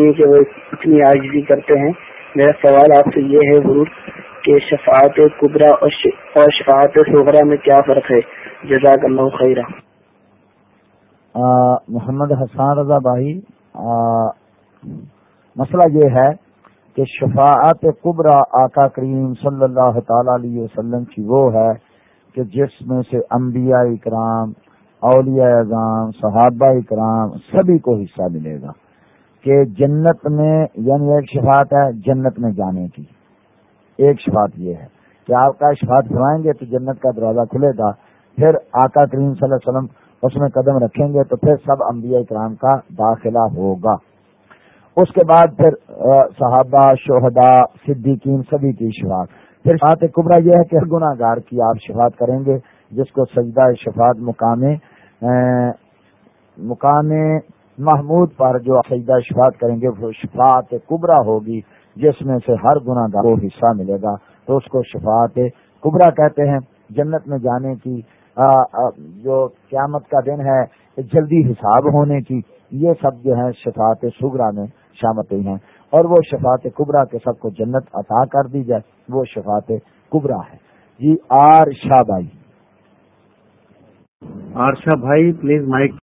نہیں کہ وہ اتنی آجزی کرتے ہیں۔ میرا سوال آپ سے یہ ہے ضرور کہ شفاعت قبرا اور شفاعت صغرا میں کیا فرق ہے؟ جزاک اللہ خیرہ۔ محمد حسان رضا بھائی مسئلہ یہ ہے کہ شفاعت قبرا آقا کریم صلی اللہ تعالی علیہ وسلم کی وہ ہے کہ جس میں سے انبیاء اکرام، اولیاء اعظام، صحابہ اکرام سبھی کو حصہ ملے گا۔ کہ جنت میں یعنی ایک شفاعت ہے جنت میں جانے کی۔ ایک شفاعت یہ ہے کہ آپ کا شفاعت فرمائیں گے تو جنت کا دروازہ کھلے گا، پھر آقا کریم صلی اللہ علیہ وسلم اس میں قدم رکھیں گے تو پھر سب انبیاء اکرام کا داخلہ ہوگا۔ اس کے بعد پھر صحابہ شہدا صدیقین، سبھی کی شفاعت۔ پھر شفاعت کبرا یہ ہے کہ گناہ گار کی آپ شفاعت کریں گے، جس کو سجدہ شفاعت مقام مقام محمود پر جو سجدہ شفاعت کریں گے، وہ شفاعت کبرا ہوگی، جس میں سے ہر گناہ گار کو حصہ ملے گا۔ تو اس کو شفاعت کبرا کہتے ہیں۔ جنت میں جانے کی جو قیامت کا دن ہے، جلدی حساب ہونے کی، یہ سب جو ہے شفاعت سگرا میں شامت ہیں۔ اور وہ شفاعت کبرا کے سب کو جنت عطا کر دی جائے، وہ شفاعت کبرا ہے۔ جی آر شاہ بھائی۔ آر شاہ بھائی، پلیز مائک۔